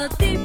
another deep